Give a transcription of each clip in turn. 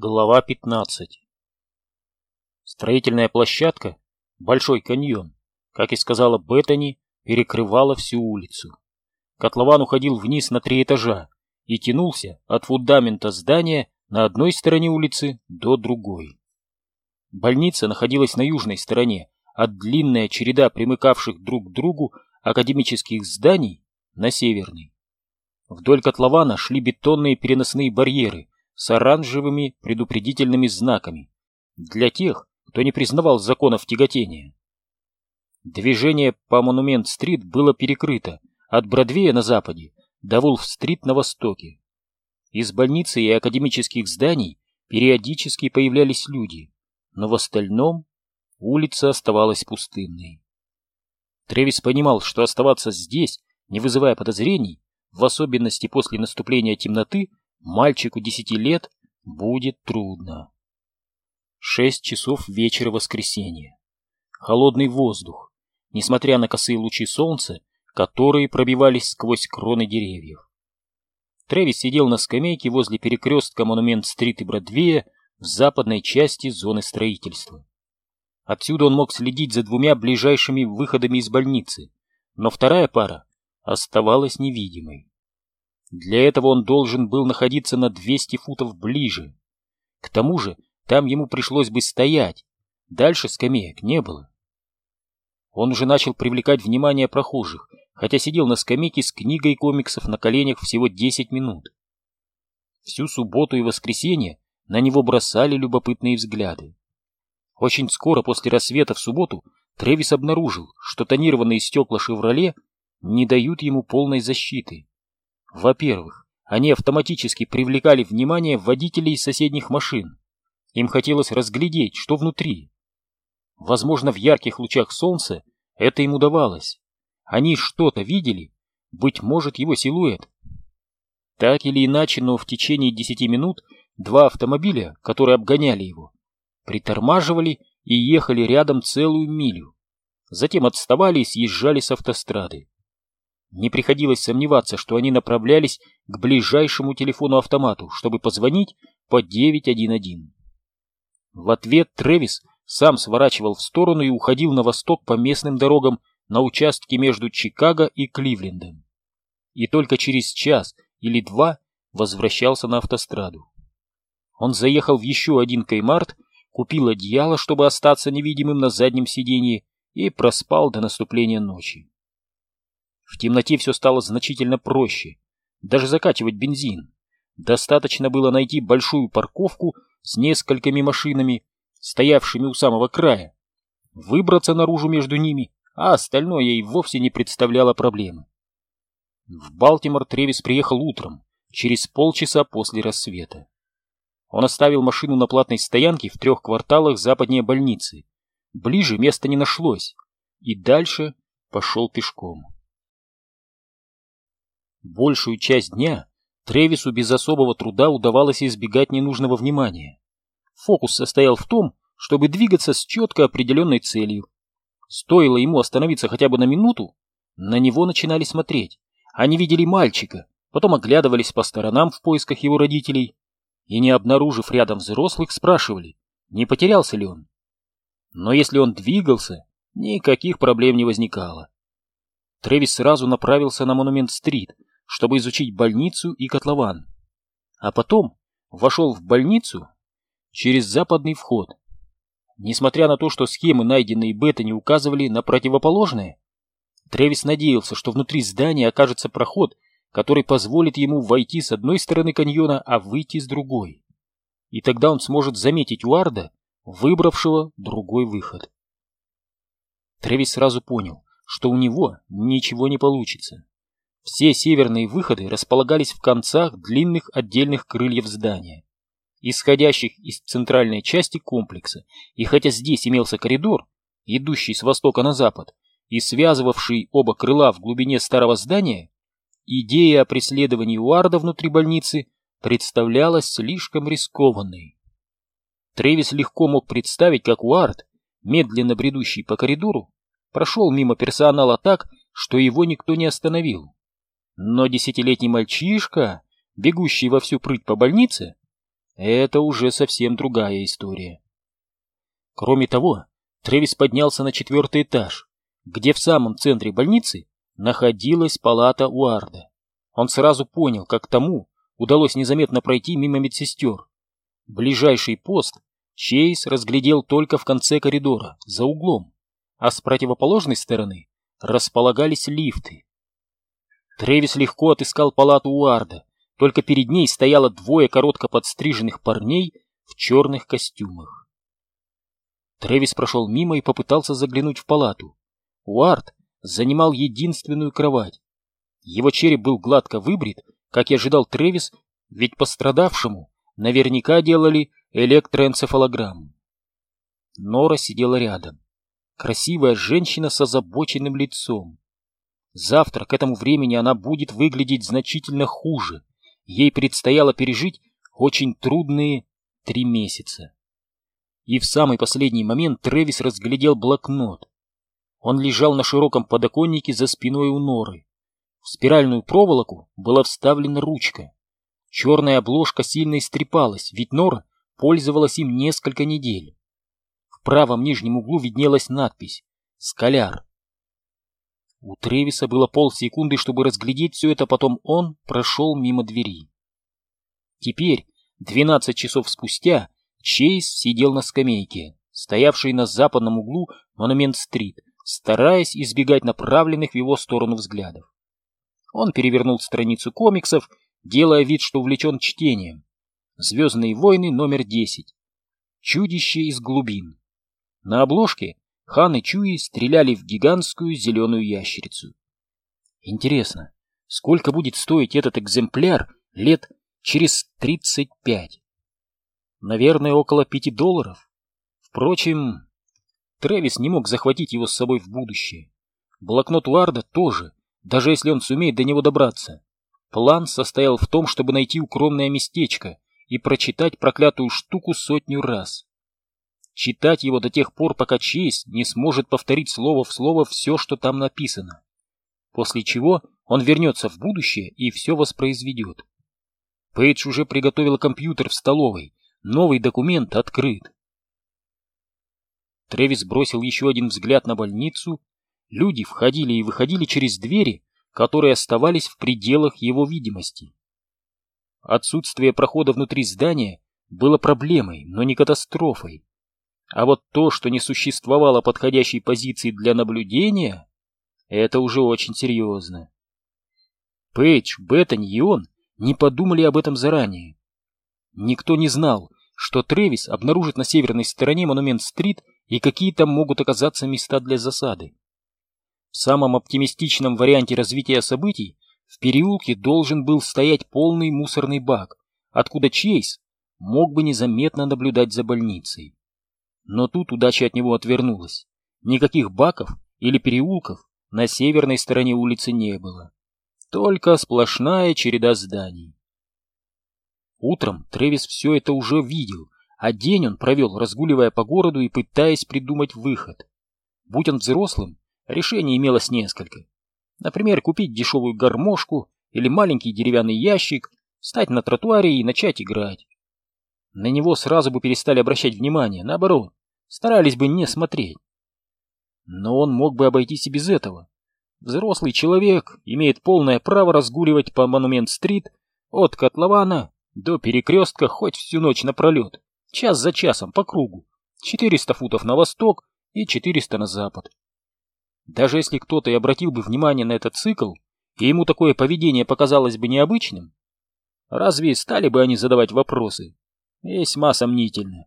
Глава 15 Строительная площадка, Большой каньон, как и сказала Беттани, перекрывала всю улицу. Котлован уходил вниз на три этажа и тянулся от фундамента здания на одной стороне улицы до другой. Больница находилась на южной стороне, а длинная череда примыкавших друг к другу академических зданий на северной. Вдоль котлована шли бетонные переносные барьеры с оранжевыми предупредительными знаками для тех, кто не признавал законов тяготения. Движение по Монумент-стрит было перекрыто от Бродвея на западе до Вулф-стрит на востоке. Из больницы и академических зданий периодически появлялись люди, но в остальном улица оставалась пустынной. Тревис понимал, что оставаться здесь, не вызывая подозрений, в особенности после наступления темноты, мальчику десяти лет будет трудно. Шесть часов вечера воскресенья. Холодный воздух, несмотря на косые лучи солнца, которые пробивались сквозь кроны деревьев. Трэвис сидел на скамейке возле перекрестка Монумент-стрит и Бродвея в западной части зоны строительства. Отсюда он мог следить за двумя ближайшими выходами из больницы, но вторая пара оставалась невидимой. Для этого он должен был находиться на 200 футов ближе. К тому же там ему пришлось бы стоять, дальше скамеек не было. Он уже начал привлекать внимание прохожих, хотя сидел на скамейке с книгой комиксов на коленях всего 10 минут. Всю субботу и воскресенье на него бросали любопытные взгляды. Очень скоро после рассвета в субботу Тревис обнаружил, что тонированные стекла «Шевроле» не дают ему полной защиты. Во-первых, они автоматически привлекали внимание водителей соседних машин. Им хотелось разглядеть, что внутри. Возможно, в ярких лучах солнца это им удавалось. Они что-то видели, быть может, его силуэт. Так или иначе, но в течение десяти минут два автомобиля, которые обгоняли его, притормаживали и ехали рядом целую милю. Затем отставали и съезжали с автострады. Не приходилось сомневаться, что они направлялись к ближайшему телефону-автомату, чтобы позвонить по 911. В ответ Трэвис сам сворачивал в сторону и уходил на восток по местным дорогам на участке между Чикаго и Кливлендом. И только через час или два возвращался на автостраду. Он заехал в еще один Каймарт, купил одеяло, чтобы остаться невидимым на заднем сиденье, и проспал до наступления ночи. В темноте все стало значительно проще. Даже закачивать бензин. Достаточно было найти большую парковку с несколькими машинами, стоявшими у самого края, выбраться наружу между ними, а остальное ей вовсе не представляло проблемы. В Балтимор Тревис приехал утром, через полчаса после рассвета. Он оставил машину на платной стоянке в трех кварталах западнее больницы. Ближе места не нашлось, и дальше пошел пешком. Большую часть дня Тревису без особого труда удавалось избегать ненужного внимания. Фокус состоял в том, чтобы двигаться с четко определенной целью. Стоило ему остановиться хотя бы на минуту, на него начинали смотреть. Они видели мальчика, потом оглядывались по сторонам в поисках его родителей и, не обнаружив рядом взрослых, спрашивали, не потерялся ли он. Но если он двигался, никаких проблем не возникало. Трэвис сразу направился на Монумент-стрит, чтобы изучить больницу и котлован. А потом вошел в больницу через западный вход. Несмотря на то, что схемы, найденные Бета, не указывали на противоположное, Тревис надеялся, что внутри здания окажется проход, который позволит ему войти с одной стороны каньона, а выйти с другой. И тогда он сможет заметить Уарда, выбравшего другой выход. Тревис сразу понял, что у него ничего не получится. Все северные выходы располагались в концах длинных отдельных крыльев здания, исходящих из центральной части комплекса, и хотя здесь имелся коридор, идущий с востока на запад, и связывавший оба крыла в глубине старого здания, идея о преследовании Уарда внутри больницы представлялась слишком рискованной. Тревис легко мог представить, как Уард, медленно бредущий по коридору, прошел мимо персонала так, что его никто не остановил. Но десятилетний мальчишка, бегущий во всю прыть по больнице, это уже совсем другая история. Кроме того, Трэвис поднялся на четвертый этаж, где в самом центре больницы находилась палата Уарда. Он сразу понял, как тому удалось незаметно пройти мимо медсестер. Ближайший пост Чейз разглядел только в конце коридора, за углом, а с противоположной стороны располагались лифты. Трэвис легко отыскал палату Уарда, только перед ней стояло двое коротко подстриженных парней в черных костюмах. Трэвис прошел мимо и попытался заглянуть в палату. Уард занимал единственную кровать. Его череп был гладко выбрит, как и ожидал Трэвис, ведь пострадавшему наверняка делали электроэнцефалограмму. Нора сидела рядом. Красивая женщина с озабоченным лицом. Завтра к этому времени она будет выглядеть значительно хуже. Ей предстояло пережить очень трудные три месяца. И в самый последний момент Трэвис разглядел блокнот. Он лежал на широком подоконнике за спиной у норы. В спиральную проволоку была вставлена ручка. Черная обложка сильно истрепалась, ведь нора пользовалась им несколько недель. В правом нижнем углу виднелась надпись «Скаляр». У Тревиса было полсекунды, чтобы разглядеть все это, потом он прошел мимо двери. Теперь, двенадцать часов спустя, Чейз сидел на скамейке, стоявшей на западном углу Монумент-стрит, стараясь избегать направленных в его сторону взглядов. Он перевернул страницу комиксов, делая вид, что увлечен чтением. «Звездные войны» номер 10. «Чудище из глубин». На обложке Хан и Чуи стреляли в гигантскую зеленую ящерицу. Интересно, сколько будет стоить этот экземпляр лет через 35? Наверное, около пяти долларов. Впрочем, Трэвис не мог захватить его с собой в будущее. Блокнот Уарда тоже, даже если он сумеет до него добраться. План состоял в том, чтобы найти укромное местечко и прочитать проклятую штуку сотню раз читать его до тех пор, пока честь не сможет повторить слово в слово все, что там написано. После чего он вернется в будущее и все воспроизведет. Пейдж уже приготовил компьютер в столовой. Новый документ открыт. Тревис бросил еще один взгляд на больницу. Люди входили и выходили через двери, которые оставались в пределах его видимости. Отсутствие прохода внутри здания было проблемой, но не катастрофой. А вот то, что не существовало подходящей позиции для наблюдения, это уже очень серьезно. Пейдж, Беттани и он не подумали об этом заранее. Никто не знал, что Трэвис обнаружит на северной стороне Монумент-стрит и какие там могут оказаться места для засады. В самом оптимистичном варианте развития событий в переулке должен был стоять полный мусорный бак, откуда Чейз мог бы незаметно наблюдать за больницей. Но тут удача от него отвернулась. Никаких баков или переулков на северной стороне улицы не было. Только сплошная череда зданий. Утром Тревис все это уже видел, а день он провел, разгуливая по городу и пытаясь придумать выход. Будь он взрослым, решений имелось несколько. Например, купить дешевую гармошку или маленький деревянный ящик, встать на тротуаре и начать играть. На него сразу бы перестали обращать внимание, наоборот, старались бы не смотреть. Но он мог бы обойтись и без этого. Взрослый человек имеет полное право разгуливать по Монумент-стрит от котлована до перекрестка хоть всю ночь напролет, час за часом по кругу, 400 футов на восток и 400 на запад. Даже если кто-то и обратил бы внимание на этот цикл, и ему такое поведение показалось бы необычным, разве стали бы они задавать вопросы? Весьма сомнительно.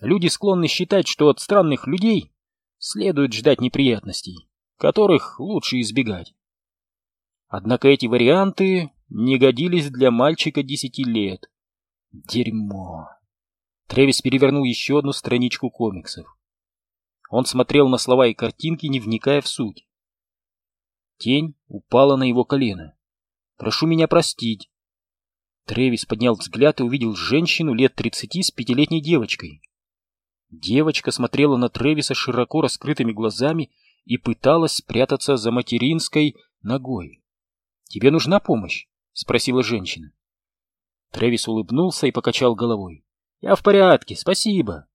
Люди склонны считать, что от странных людей следует ждать неприятностей, которых лучше избегать. Однако эти варианты не годились для мальчика десяти лет. Дерьмо. Тревис перевернул еще одну страничку комиксов. Он смотрел на слова и картинки, не вникая в суть. Тень упала на его колено. «Прошу меня простить». Тревис поднял взгляд и увидел женщину лет тридцати с пятилетней девочкой. Девочка смотрела на Тревиса широко раскрытыми глазами и пыталась спрятаться за материнской ногой. «Тебе нужна помощь?» — спросила женщина. Трэвис улыбнулся и покачал головой. «Я в порядке, спасибо».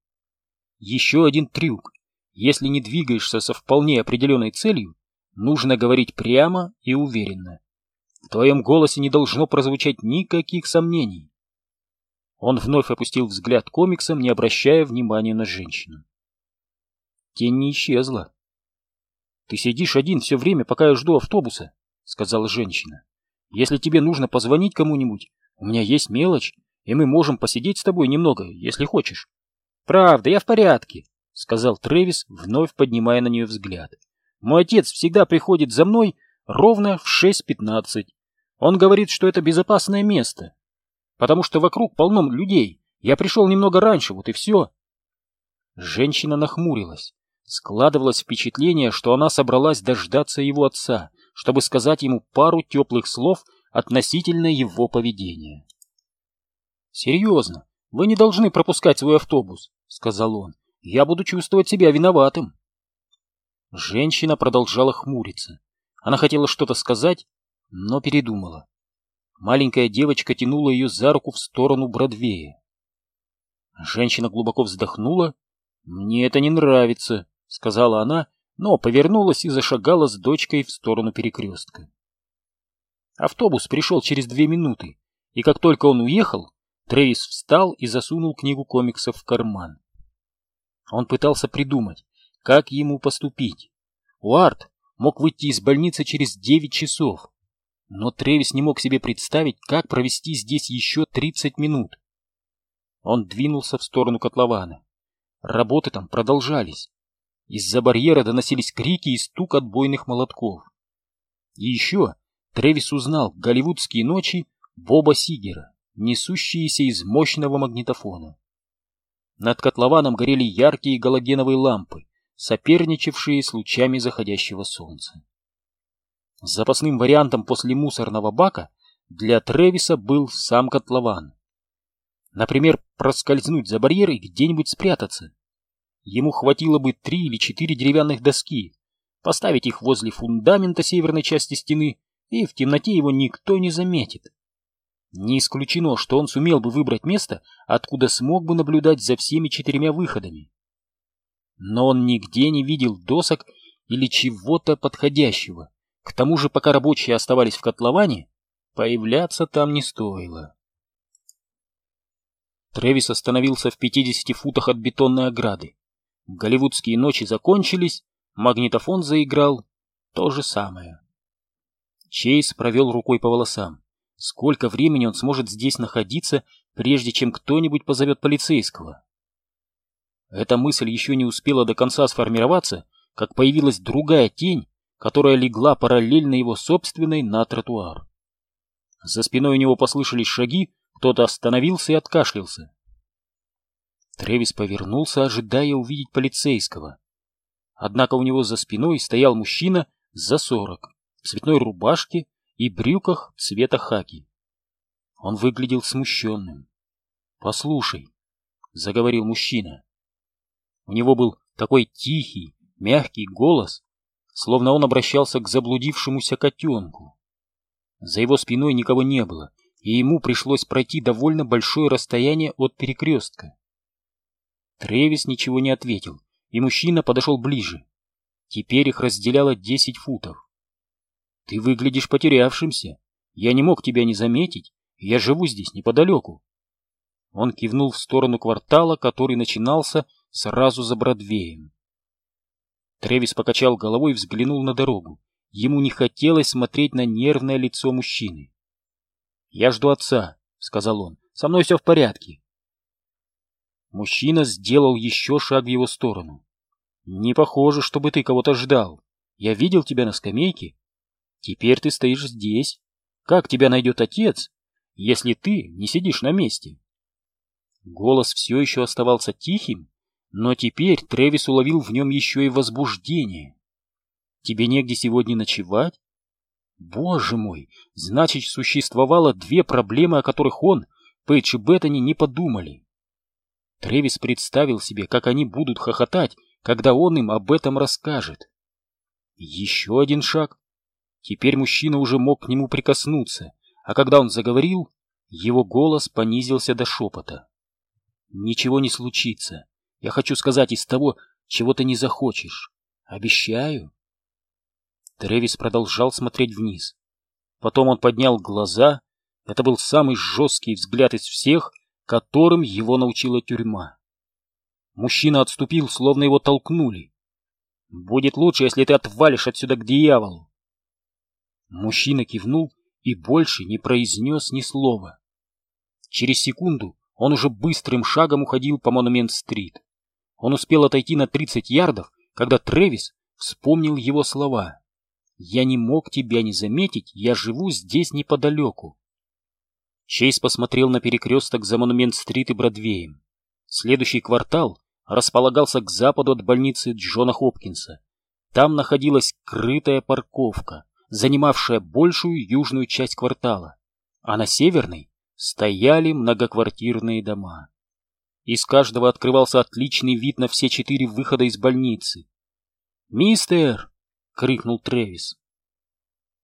Еще один трюк. Если не двигаешься со вполне определенной целью, нужно говорить прямо и уверенно. В твоем голосе не должно прозвучать никаких сомнений. Он вновь опустил взгляд комиксом, не обращая внимания на женщину. Тень не исчезла. «Ты сидишь один все время, пока я жду автобуса», — сказала женщина. «Если тебе нужно позвонить кому-нибудь, у меня есть мелочь, и мы можем посидеть с тобой немного, если хочешь». «Правда, я в порядке», — сказал Трэвис, вновь поднимая на нее взгляд. «Мой отец всегда приходит за мной ровно в 6.15. Он говорит, что это безопасное место, потому что вокруг полно людей. Я пришел немного раньше, вот и все». Женщина нахмурилась. Складывалось впечатление, что она собралась дождаться его отца, чтобы сказать ему пару теплых слов относительно его поведения. «Серьезно, вы не должны пропускать свой автобус», — сказал он. «Я буду чувствовать себя виноватым». Женщина продолжала хмуриться. Она хотела что-то сказать, но передумала. Маленькая девочка тянула ее за руку в сторону Бродвея. Женщина глубоко вздохнула. «Мне это не нравится», — сказала она, но повернулась и зашагала с дочкой в сторону перекрестка. Автобус пришел через две минуты, и как только он уехал, Трэвис встал и засунул книгу комиксов в карман. Он пытался придумать, как ему поступить. Уарт мог выйти из больницы через девять часов, но Трэвис не мог себе представить, как провести здесь еще тридцать минут. Он двинулся в сторону котлована. Работы там продолжались. Из-за барьера доносились крики и стук отбойных молотков. И еще Трэвис узнал голливудские ночи Боба Сигера, несущиеся из мощного магнитофона. Над котлованом горели яркие галогеновые лампы, соперничавшие с лучами заходящего солнца. Запасным вариантом после мусорного бака для Тревиса был сам котлован. Например, проскользнуть за барьер и где-нибудь спрятаться. Ему хватило бы три или четыре деревянных доски, поставить их возле фундамента северной части стены, и в темноте его никто не заметит. Не исключено, что он сумел бы выбрать место, откуда смог бы наблюдать за всеми четырьмя выходами. Но он нигде не видел досок или чего-то подходящего. К тому же, пока рабочие оставались в котловане, появляться там не стоило. Трэвис остановился в 50 футах от бетонной ограды. Голливудские ночи закончились, магнитофон заиграл. То же самое. Чейз провел рукой по волосам. Сколько времени он сможет здесь находиться, прежде чем кто-нибудь позовет полицейского? Эта мысль еще не успела до конца сформироваться, как появилась другая тень, которая легла параллельно его собственной на тротуар. За спиной у него послышались шаги, кто-то остановился и откашлялся. Тревис повернулся, ожидая увидеть полицейского. Однако у него за спиной стоял мужчина за сорок, в цветной рубашке и брюках цвета хаки. Он выглядел смущенным. «Послушай», — заговорил мужчина. У него был такой тихий, мягкий голос, словно он обращался к заблудившемуся котенку. За его спиной никого не было, и ему пришлось пройти довольно большое расстояние от перекрестка. Тревис ничего не ответил, и мужчина подошел ближе. Теперь их разделяло десять футов. «Ты выглядишь потерявшимся. Я не мог тебя не заметить. Я живу здесь неподалеку». Он кивнул в сторону квартала, который начинался сразу за Бродвеем. Тревис покачал головой и взглянул на дорогу. Ему не хотелось смотреть на нервное лицо мужчины. «Я жду отца», — сказал он. «Со мной все в порядке». Мужчина сделал еще шаг в его сторону. «Не похоже, чтобы ты кого-то ждал. Я видел тебя на скамейке. Теперь ты стоишь здесь. Как тебя найдет отец, если ты не сидишь на месте?» Голос все еще оставался тихим, но теперь Тревис уловил в нем еще и возбуждение. «Тебе негде сегодня ночевать?» Боже мой, значит, существовало две проблемы, о которых он, Пейдж и Беттани не подумали. Тревис представил себе, как они будут хохотать, когда он им об этом расскажет. Еще один шаг. Теперь мужчина уже мог к нему прикоснуться, а когда он заговорил, Его голос понизился до шепота. «Ничего не случится. Я хочу сказать из того, чего ты не захочешь. Обещаю». Тревис продолжал смотреть вниз. Потом он поднял глаза. Это был самый жесткий взгляд из всех, которым его научила тюрьма. Мужчина отступил, словно его толкнули. «Будет лучше, если ты отвалишь отсюда к дьяволу». Мужчина кивнул и больше не произнес ни слова. Через секунду он уже быстрым шагом уходил по Монумент-стрит. Он успел отойти на 30 ярдов, когда Трэвис вспомнил его слова. «Я не мог тебя не заметить, я живу здесь неподалеку». Чейз посмотрел на перекресток за Монумент-стрит и Бродвеем. Следующий квартал располагался к западу от больницы Джона Хопкинса. Там находилась крытая парковка, занимавшая большую южную часть квартала, а на северной стояли многоквартирные дома. Из каждого открывался отличный вид на все четыре выхода из больницы. «Мистер!» — крикнул Трэвис.